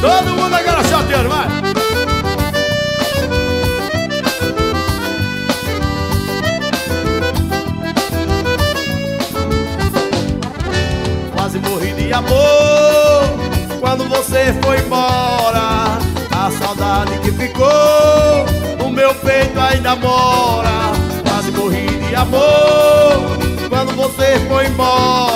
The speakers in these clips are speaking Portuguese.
Todo mundo agora chateando, vai. Quase morri de amor quando você foi embora. A saudade que ficou no meu peito ainda mora. Quase morri de amor quando você foi embora.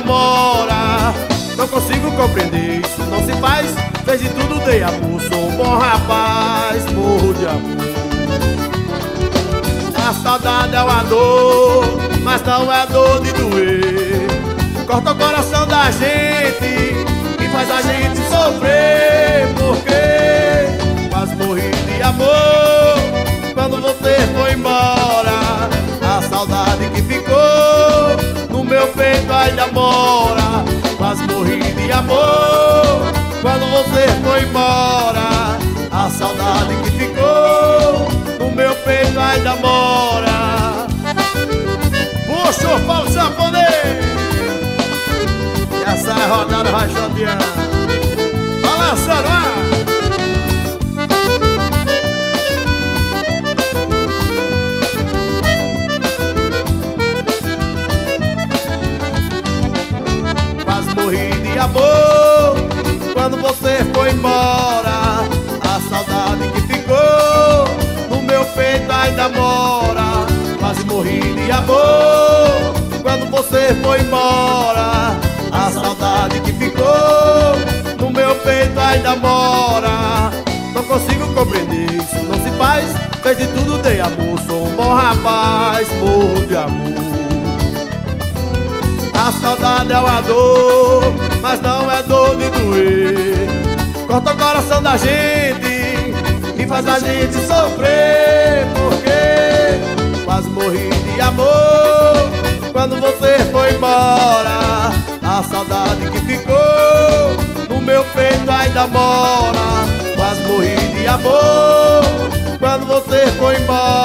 Peito ainda mora Não consigo compreender Isso não se faz Fez de tudo, dei amor Sou um bom rapaz Morro de amor a saudade é uma dor, mas não é dor de doer. Corta o coração da gente e faz a gente sofrer. Porque quase morri de amor quando você foi embora. Você foi embora. A saudade que ficou no meu peito ainda mora. Puxa o japonês E essa rodada vai! Quase morri de amor Quando você foi embora. A saudade que ficou No meu peito ainda mora. Quase morri de amor você foi embora. A saudade que ficou no meu peito ainda mora. Não consigo compreender, isso não se faz. Fez de tudo, dei amor, sou um bom rapaz Morro de amor A saudade é uma dor, mas não é dor de doer. Corta o coração da gente e faz a gente sofrer Porque quase morri de amor quando você foi embora. A saudade que ficou no meu peito ainda mora. Quase morri de amor Quando você foi embora